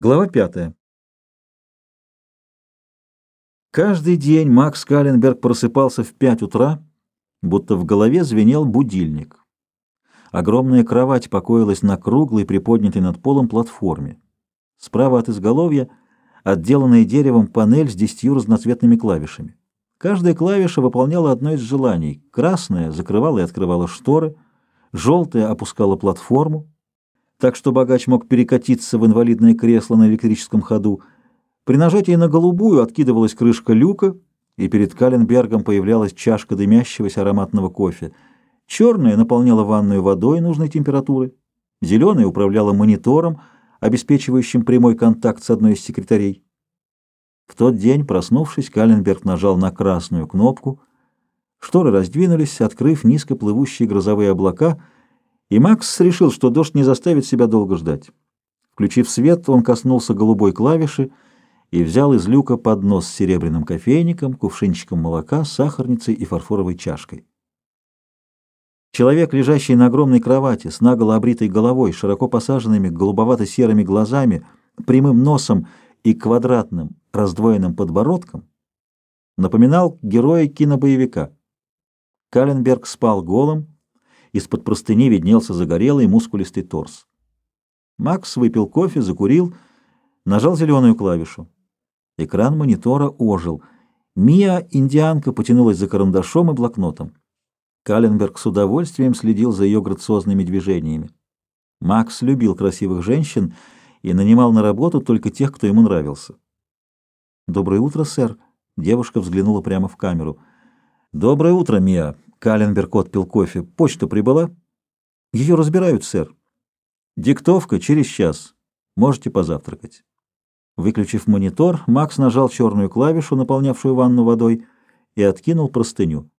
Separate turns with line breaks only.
Глава пятая. Каждый день Макс Калленберг просыпался в пять утра, будто в голове звенел будильник. Огромная кровать покоилась на круглой, приподнятой над полом платформе. Справа от изголовья отделанная деревом панель с десятью разноцветными клавишами. Каждая клавиша выполняла одно из желаний. Красная закрывала и открывала шторы, желтая опускала платформу, так что богач мог перекатиться в инвалидное кресло на электрическом ходу. При нажатии на голубую откидывалась крышка люка, и перед Каленбергом появлялась чашка дымящегося ароматного кофе. Черная наполняла ванную водой нужной температуры, зеленая управляла монитором, обеспечивающим прямой контакт с одной из секретарей. В тот день, проснувшись, Каленберг нажал на красную кнопку. Шторы раздвинулись, открыв низко плывущие грозовые облака — и Макс решил, что дождь не заставит себя долго ждать. Включив свет, он коснулся голубой клавиши и взял из люка поднос с серебряным кофейником, кувшинчиком молока, сахарницей и фарфоровой чашкой. Человек, лежащий на огромной кровати, с наголо обритой головой, широко посаженными голубовато-серыми глазами, прямым носом и квадратным раздвоенным подбородком, напоминал героя кинобоевика. Каленберг спал голым, из-под простыни виднелся загорелый мускулистый торс. Макс выпил кофе, закурил, нажал зеленую клавишу. Экран монитора ожил. Мия, индианка, потянулась за карандашом и блокнотом. Каленберг с удовольствием следил за ее грациозными движениями. Макс любил красивых женщин и нанимал на работу только тех, кто ему нравился. «Доброе утро, сэр!» Девушка взглянула прямо в камеру. «Доброе утро, Мия!» Каленберг отпил кофе. Почта прибыла? Ее разбирают, сэр. Диктовка через час. Можете позавтракать. Выключив монитор, Макс нажал черную клавишу, наполнявшую ванну водой, и откинул простыню.